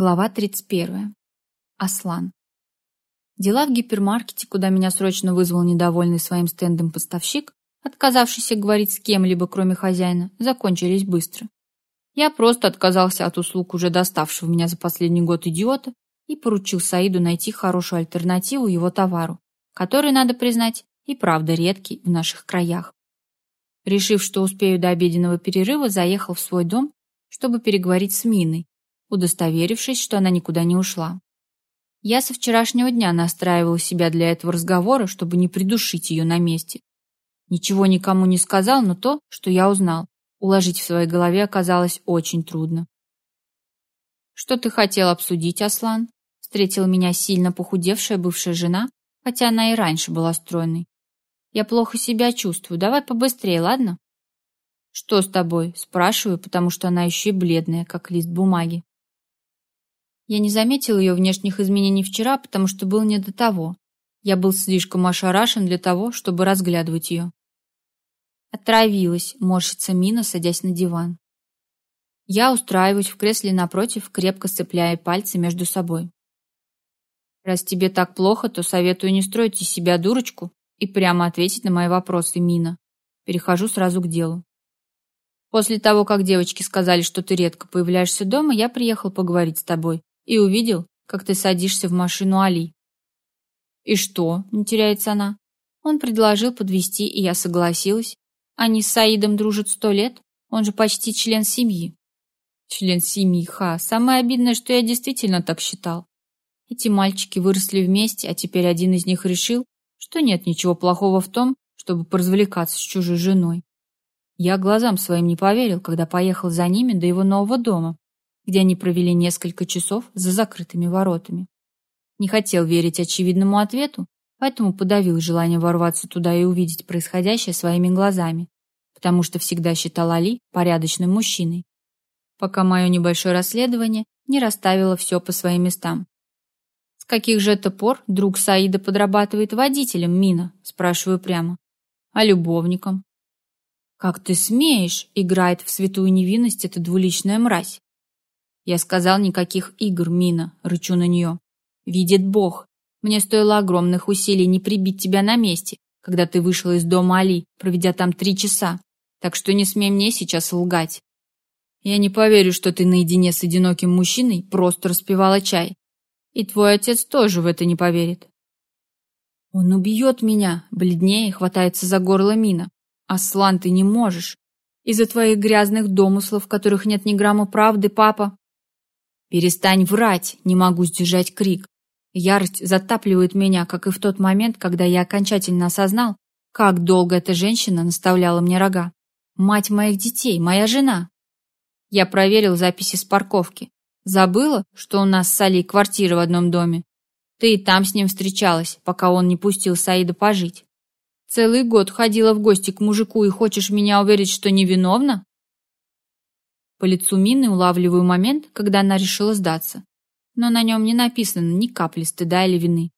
Глава 31. Аслан. Дела в гипермаркете, куда меня срочно вызвал недовольный своим стендом поставщик, отказавшийся говорить с кем-либо, кроме хозяина, закончились быстро. Я просто отказался от услуг уже доставшего меня за последний год идиота и поручил Саиду найти хорошую альтернативу его товару, который, надо признать, и правда редкий в наших краях. Решив, что успею до обеденного перерыва, заехал в свой дом, чтобы переговорить с Миной, удостоверившись, что она никуда не ушла. Я со вчерашнего дня настраивал себя для этого разговора, чтобы не придушить ее на месте. Ничего никому не сказал, но то, что я узнал, уложить в своей голове оказалось очень трудно. «Что ты хотел обсудить, Аслан?» Встретила меня сильно похудевшая бывшая жена, хотя она и раньше была стройной. «Я плохо себя чувствую, давай побыстрее, ладно?» «Что с тобой?» – спрашиваю, потому что она еще и бледная, как лист бумаги. Я не заметил ее внешних изменений вчера, потому что был не до того. Я был слишком ошарашен для того, чтобы разглядывать ее. Отравилась, морщится Мина, садясь на диван. Я устраиваюсь в кресле напротив, крепко сцепляя пальцы между собой. Раз тебе так плохо, то советую не строить из себя дурочку и прямо ответить на мои вопросы, Мина. Перехожу сразу к делу. После того, как девочки сказали, что ты редко появляешься дома, я приехал поговорить с тобой и увидел, как ты садишься в машину Али. И что? Не теряется она. Он предложил подвести, и я согласилась. Они с Саидом дружат сто лет. Он же почти член семьи. Член семьи, ха. Самое обидное, что я действительно так считал. Эти мальчики выросли вместе, а теперь один из них решил, что нет ничего плохого в том, чтобы поразвлекаться с чужой женой. Я глазам своим не поверил, когда поехал за ними до его нового дома, где они провели несколько часов за закрытыми воротами. Не хотел верить очевидному ответу, поэтому подавил желание ворваться туда и увидеть происходящее своими глазами, потому что всегда считал Али порядочным мужчиной, пока мое небольшое расследование не расставило все по своим местам. «С каких же это пор друг Саида подрабатывает водителем, Мина?» спрашиваю прямо. «А любовником?» «Как ты смеешь?» — играет в святую невинность эта двуличная мразь. Я сказал никаких игр, Мина, рычу на нее. Видит Бог. Мне стоило огромных усилий не прибить тебя на месте, когда ты вышла из дома Али, проведя там три часа. Так что не смей мне сейчас лгать. Я не поверю, что ты наедине с одиноким мужчиной просто распивала чай. И твой отец тоже в это не поверит. Он убьет меня, бледнее хватается за горло Мина. Аслан, ты не можешь. Из-за твоих грязных домыслов, в которых нет ни грамма правды, папа, «Перестань врать!» Не могу сдержать крик. Ярость затапливает меня, как и в тот момент, когда я окончательно осознал, как долго эта женщина наставляла мне рога. Мать моих детей, моя жена. Я проверил записи с парковки. Забыла, что у нас с Али квартира в одном доме. Ты и там с ним встречалась, пока он не пустил Саида пожить. Целый год ходила в гости к мужику и хочешь меня уверить, что невиновна? По лицу Мины улавливаю момент, когда она решила сдаться. Но на нем не написано ни капли стыда или вины.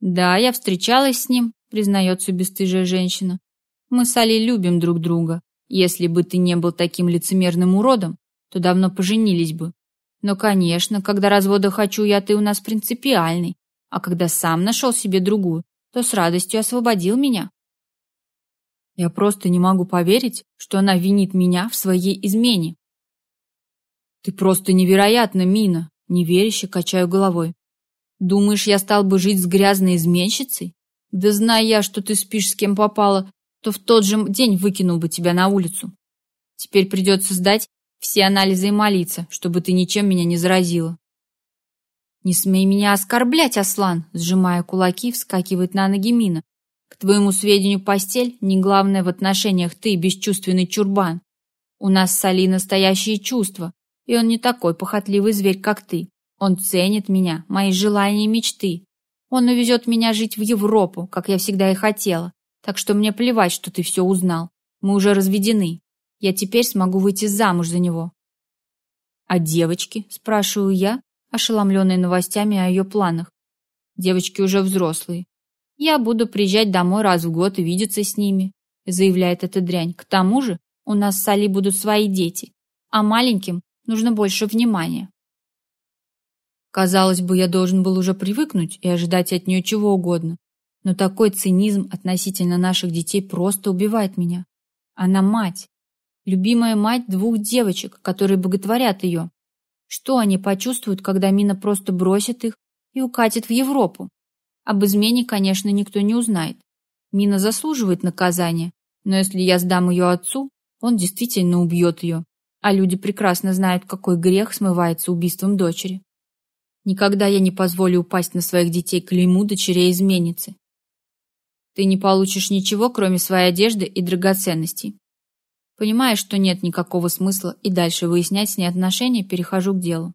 «Да, я встречалась с ним», — признается бесстыжая женщина. «Мы с Али любим друг друга. Если бы ты не был таким лицемерным уродом, то давно поженились бы. Но, конечно, когда развода хочу я, ты у нас принципиальный. А когда сам нашел себе другую, то с радостью освободил меня. Я просто не могу поверить, что она винит меня в своей измене. Ты просто невероятна, Мина, неверяще качаю головой. Думаешь, я стал бы жить с грязной изменщицей? Да зная я, что ты спишь с кем попало, то в тот же день выкинул бы тебя на улицу. Теперь придется сдать все анализы и молиться, чтобы ты ничем меня не заразила. Не смей меня оскорблять, Аслан, сжимая кулаки, вскакивает на ноги Мина, к твоему сведению, постель не главное в отношениях ты, бесчувственный чурбан. У нас с Али настоящие чувства, и он не такой похотливый зверь, как ты. Он ценит меня, мои желания и мечты. Он увезет меня жить в Европу, как я всегда и хотела. Так что мне плевать, что ты все узнал. Мы уже разведены. Я теперь смогу выйти замуж за него. А девочки, спрашиваю я, ошеломленная новостями о ее планах. Девочки уже взрослые. Я буду приезжать домой раз в год и видеться с ними, заявляет эта дрянь. К тому же у нас с Али будут свои дети, а маленьким нужно больше внимания. Казалось бы, я должен был уже привыкнуть и ожидать от нее чего угодно. Но такой цинизм относительно наших детей просто убивает меня. Она мать. Любимая мать двух девочек, которые боготворят ее. Что они почувствуют, когда Мина просто бросит их и укатит в Европу? Об измене, конечно, никто не узнает. Мина заслуживает наказания, но если я сдам ее отцу, он действительно убьет ее. А люди прекрасно знают, какой грех смывается убийством дочери. Никогда я не позволю упасть на своих детей клейму дочерей-изменницы. Ты не получишь ничего, кроме своей одежды и драгоценностей. Понимая, что нет никакого смысла и дальше выяснять с ней отношения, перехожу к делу.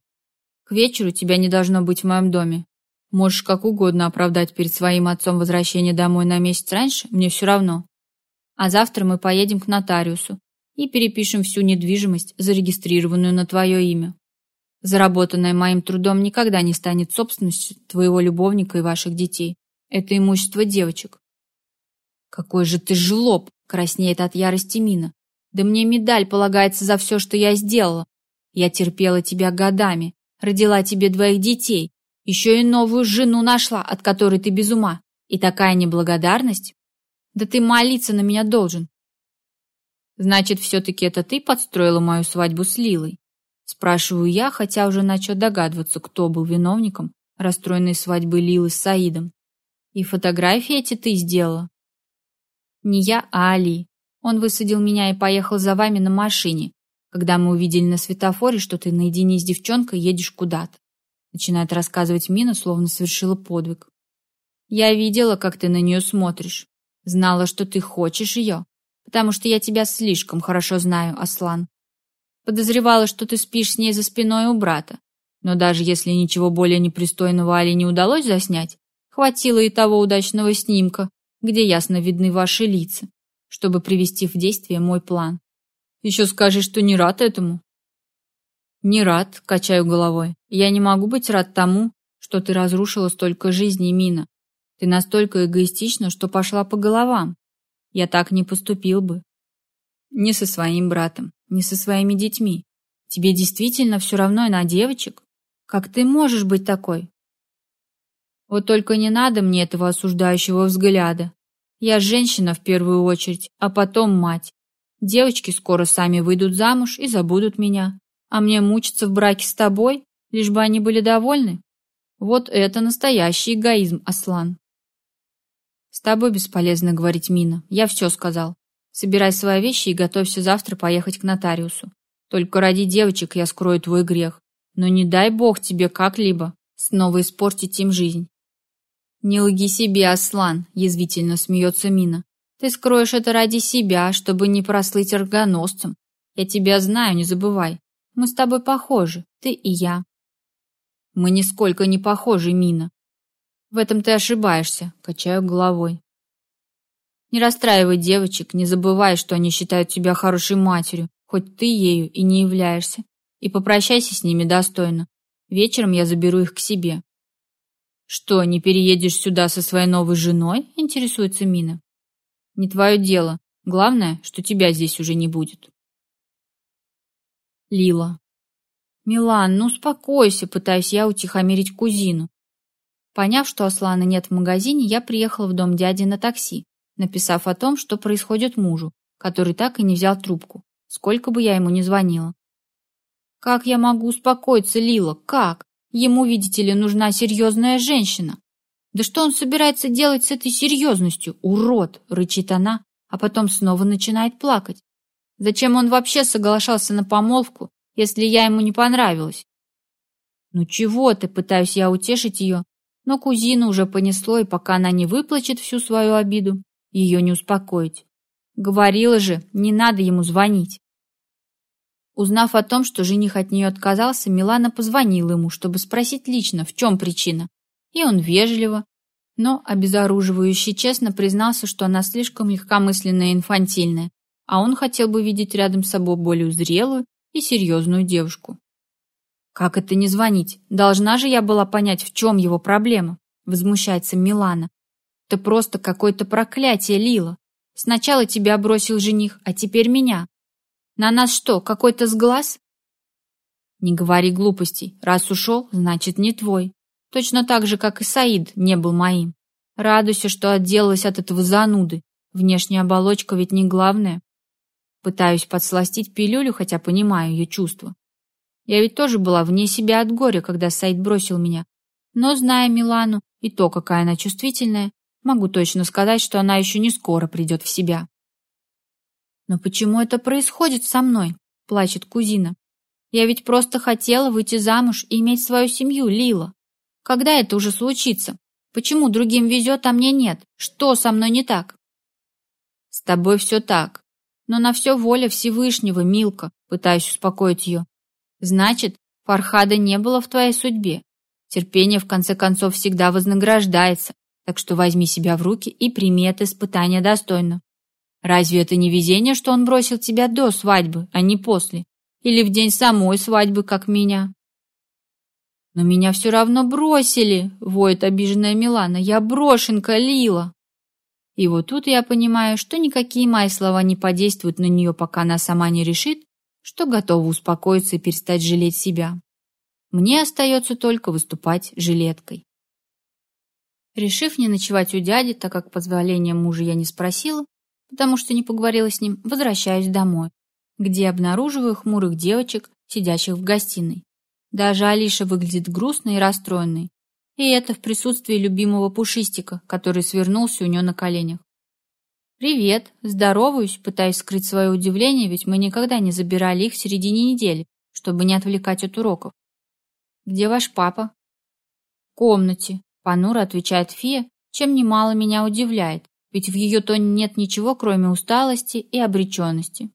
К вечеру тебя не должно быть в моем доме. Можешь как угодно оправдать перед своим отцом возвращение домой на месяц раньше, мне все равно. А завтра мы поедем к нотариусу и перепишем всю недвижимость, зарегистрированную на твое имя. Заработанное моим трудом никогда не станет собственностью твоего любовника и ваших детей. Это имущество девочек. Какой же ты жлоб, краснеет от ярости Мина. Да мне медаль полагается за все, что я сделала. Я терпела тебя годами, родила тебе двоих детей, еще и новую жену нашла, от которой ты без ума. И такая неблагодарность? Да ты молиться на меня должен. Значит, все-таки это ты подстроила мою свадьбу с Лилой? Спрашиваю я, хотя уже начал догадываться, кто был виновником расстроенной свадьбы Лилы с Саидом. И фотографии эти ты сделала? Не я, а Али. Он высадил меня и поехал за вами на машине, когда мы увидели на светофоре, что ты наедине с девчонкой едешь куда-то. Начинает рассказывать Мина, словно совершила подвиг. Я видела, как ты на нее смотришь. Знала, что ты хочешь ее, потому что я тебя слишком хорошо знаю, Аслан. Подозревала, что ты спишь с ней за спиной у брата. Но даже если ничего более непристойного Али не удалось заснять, хватило и того удачного снимка, где ясно видны ваши лица, чтобы привести в действие мой план. Еще скажи, что не рад этому. Не рад, качаю головой. Я не могу быть рад тому, что ты разрушила столько жизней, Мина. Ты настолько эгоистична, что пошла по головам. Я так не поступил бы. Не со своим братом, не со своими детьми. Тебе действительно все равно и на девочек? Как ты можешь быть такой? Вот только не надо мне этого осуждающего взгляда. Я женщина в первую очередь, а потом мать. Девочки скоро сами выйдут замуж и забудут меня. А мне мучиться в браке с тобой, лишь бы они были довольны? Вот это настоящий эгоизм, Аслан. С тобой бесполезно говорить, Мина. Я все сказал. Собирай свои вещи и готовься завтра поехать к нотариусу. Только ради девочек я скрою твой грех. Но не дай бог тебе как-либо снова испортить им жизнь. Не лги себе, Аслан, язвительно смеется Мина. Ты скроешь это ради себя, чтобы не прослыть оргоносцем. Я тебя знаю, не забывай. Мы с тобой похожи, ты и я. Мы нисколько не похожи, Мина. В этом ты ошибаешься, качаю головой. Не расстраивай девочек, не забывай, что они считают тебя хорошей матерью, хоть ты ею и не являешься. И попрощайся с ними достойно. Вечером я заберу их к себе. Что, не переедешь сюда со своей новой женой? Интересуется Мина. Не твое дело. Главное, что тебя здесь уже не будет. Лила. «Милан, ну успокойся», пытаюсь я утихомирить кузину. Поняв, что Аслана нет в магазине, я приехала в дом дяди на такси, написав о том, что происходит мужу, который так и не взял трубку, сколько бы я ему ни звонила. Как я могу успокоиться, Лила? Как? Ему, видите ли, нужна серьезная женщина. Да что он собирается делать с этой серьезностью? Урод, рычит она, а потом снова начинает плакать. Зачем он вообще соглашался на помолвку, если я ему не понравилась. Ну чего ты, пытаюсь я утешить ее, но кузину уже понесло, и пока она не выплачет всю свою обиду, ее не успокоить. Говорила же, не надо ему звонить. Узнав о том, что жених от нее отказался, Милана позвонила ему, чтобы спросить лично, в чем причина. И он вежливо, но обезоруживающе честно признался, что она слишком легкомысленная и инфантильная, а он хотел бы видеть рядом с собой более зрелую и серьезную девушку. Как это не звонить? Должна же я была понять, в чем его проблема, возмущается Милана. Это просто какое-то проклятие, Лила. Сначала тебя бросил жених, а теперь меня. На нас что, какой-то сглаз? Не говори глупостей. Раз ушел, значит не твой. Точно так же, как и Саид не был моим. Радуйся, что отделалась от этого зануды. Внешняя оболочка ведь не главное. Пытаюсь подсластить пилюлю, хотя понимаю ее чувства. Я ведь тоже была вне себя от горя, когда Саид бросил меня. Но, зная Милану и то, какая она чувствительная, могу точно сказать, что она еще не скоро придет в себя. «Но почему это происходит со мной?» – плачет кузина. «Я ведь просто хотела выйти замуж и иметь свою семью, Лила. Когда это уже случится? Почему другим везет, а мне нет? Что со мной не так?» «С тобой все так. Но на все воля Всевышнего, Милка», – пытаюсь успокоить ее. «Значит, Фархада не было в твоей судьбе. Терпение, в конце концов, всегда вознаграждается, так что возьми себя в руки и прими это испытание достойно. Разве это не везение, что он бросил тебя до свадьбы, а не после? Или в день самой свадьбы, как меня? Но меня все равно бросили, воет обиженная Милана. Я брошенка Лила. И вот тут я понимаю, что никакие мои слова не подействуют на нее, пока она сама не решит, что готова успокоиться и перестать жалеть себя. Мне остается только выступать жилеткой. Решив не ночевать у дяди, так как позволения мужа я не спросила, потому что не поговорила с ним, возвращаюсь домой, где обнаруживаю хмурых девочек, сидящих в гостиной. Даже Алиша выглядит грустной и расстроенной. И это в присутствии любимого пушистика, который свернулся у нее на коленях. «Привет!» Здороваюсь, пытаясь скрыть свое удивление, ведь мы никогда не забирали их в середине недели, чтобы не отвлекать от уроков. «Где ваш папа?» «В комнате», — понуро отвечает Фия, чем немало меня удивляет, ведь в ее тоне нет ничего, кроме усталости и обреченности.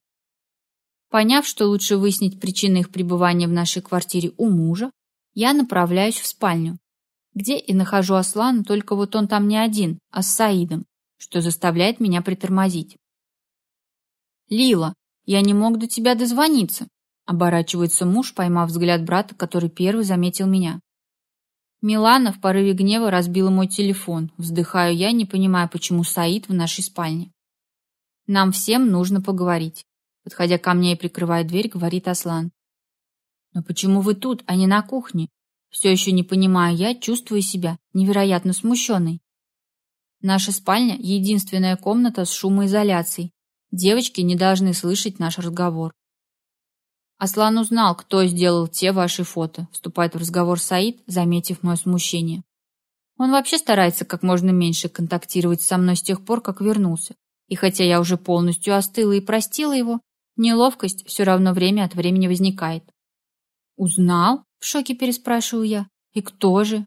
Поняв, что лучше выяснить причины их пребывания в нашей квартире у мужа, я направляюсь в спальню, где и нахожу Аслана, только вот он там не один, а с Саидом, что заставляет меня притормозить. «Лила, я не мог до тебя дозвониться», оборачивается муж, поймав взгляд брата, который первый заметил меня. Милана в порыве гнева разбила мой телефон. Вздыхаю я, не понимая, почему Саид в нашей спальне. Нам всем нужно поговорить. Подходя ко мне и прикрывая дверь, говорит Аслан. Но почему вы тут, а не на кухне? Все еще не понимаю я, чувствую себя невероятно смущенной. Наша спальня — единственная комната с шумоизоляцией. Девочки не должны слышать наш разговор. Аслан узнал, кто сделал те ваши фото, вступает в разговор Саид, заметив мое смущение. Он вообще старается как можно меньше контактировать со мной с тех пор, как вернулся. И хотя я уже полностью остыла и простила его, неловкость все равно время от времени возникает. «Узнал?» — в шоке переспрашиваю я. «И кто же?»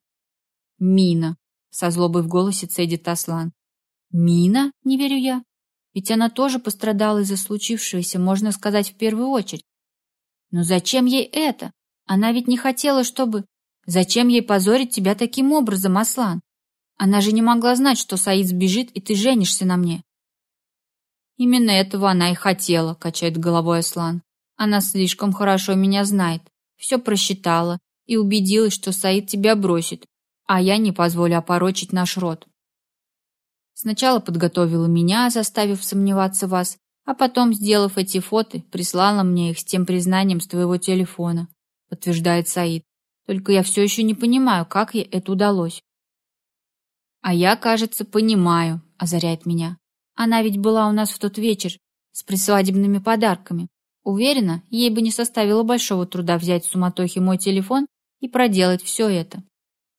«Мина», — со злобой в голосе цедит Аслан. «Мина?» — не верю я. Ведь она тоже пострадала из-за случившегося, можно сказать, в первую очередь. Но зачем ей это? Она ведь не хотела, чтобы... Зачем ей позорить тебя таким образом, Аслан? Она же не могла знать, что Саид сбежит, и ты женишься на мне. Именно этого она и хотела, качает головой Аслан. Она слишком хорошо меня знает, все просчитала и убедилась, что Саид тебя бросит, а я не позволю опорочить наш род. Сначала подготовила меня, заставив сомневаться в вас, а потом, сделав эти фото, прислала мне их с тем признанием с твоего телефона, подтверждает Саид. Только я все еще не понимаю, как ей это удалось. А я, кажется, понимаю, озаряет меня. Она ведь была у нас в тот вечер с присвадебными подарками. Уверена, ей бы не составило большого труда взять в суматохе мой телефон и проделать все это.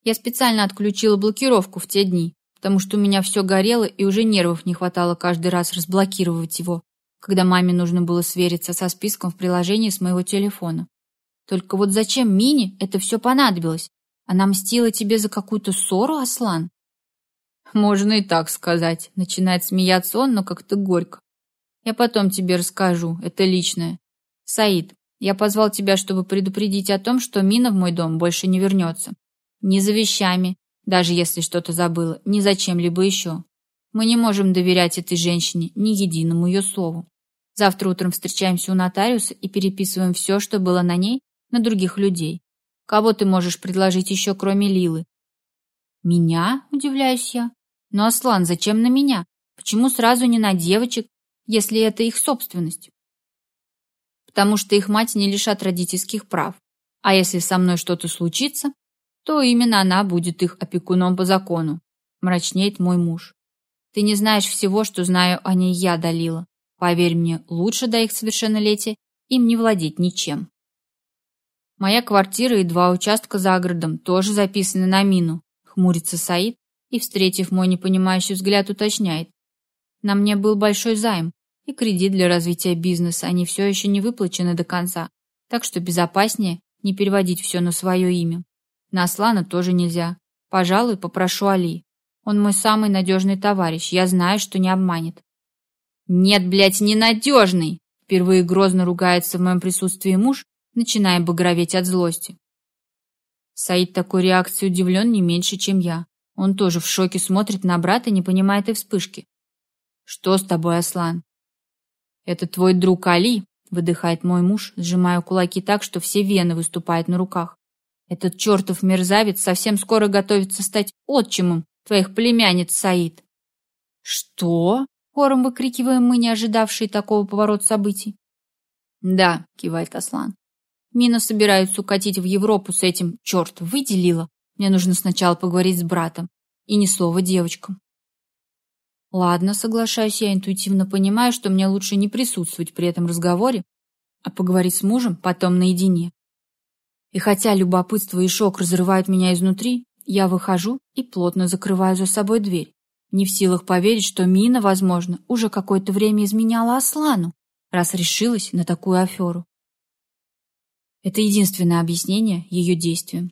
Я специально отключила блокировку в те дни, потому что у меня все горело и уже нервов не хватало каждый раз разблокировать его когда маме нужно было свериться со списком в приложении с моего телефона. Только вот зачем Мине это все понадобилось? Она мстила тебе за какую-то ссору, Аслан? Можно и так сказать. Начинает смеяться он, но как-то горько. Я потом тебе расскажу, это личное. Саид, я позвал тебя, чтобы предупредить о том, что Мина в мой дом больше не вернется. Ни за вещами, даже если что-то забыла, ни за чем-либо еще. Мы не можем доверять этой женщине ни единому ее слову. Завтра утром встречаемся у нотариуса и переписываем все, что было на ней, на других людей. Кого ты можешь предложить еще, кроме Лилы? Меня? Удивляюсь я. Но, Аслан, зачем на меня? Почему сразу не на девочек, если это их собственность? Потому что их мать не лишат родительских прав. А если со мной что-то случится, то именно она будет их опекуном по закону. Мрачнеет мой муж. Ты не знаешь всего, что знаю о ней я, Далила. Поверь мне, лучше до их совершеннолетия им не владеть ничем. Моя квартира и два участка за городом тоже записаны на мину. Хмурится Саид и, встретив мой непонимающий взгляд, уточняет. На мне был большой займ и кредит для развития бизнеса, они все еще не выплачены до конца, так что безопаснее не переводить все на свое имя. На Аслана тоже нельзя. Пожалуй, попрошу Али. Он мой самый надежный товарищ, я знаю, что не обманет. Нет, блядь, ненадежный! Впервые грозно ругается в моем присутствии муж, начиная багроветь от злости. Саид такой реакции удивлен не меньше, чем я. Он тоже в шоке смотрит на брата, не понимает и вспышки. «Что с тобой, Аслан?» «Это твой друг Али», — выдыхает мой муж, сжимая кулаки так, что все вены выступают на руках. «Этот чертов мерзавец совсем скоро готовится стать отчимом твоих племянниц, Саид». «Что?» — хором выкрикиваем мы, не ожидавшие такого поворота событий. «Да», — кивает Аслан. «Мина собирается укатить в Европу с этим, черт, выделила. Мне нужно сначала поговорить с братом. И ни слова девочкам. Ладно, соглашаюсь, я интуитивно понимаю, что мне лучше не присутствовать при этом разговоре, а поговорить с мужем потом наедине. И хотя любопытство и шок разрывают меня изнутри, я выхожу и плотно закрываю за собой дверь. Не в силах поверить, что Мина, возможно, уже какое-то время изменяла Аслану, раз решилась на такую аферу. Это единственное объяснение ее действиям.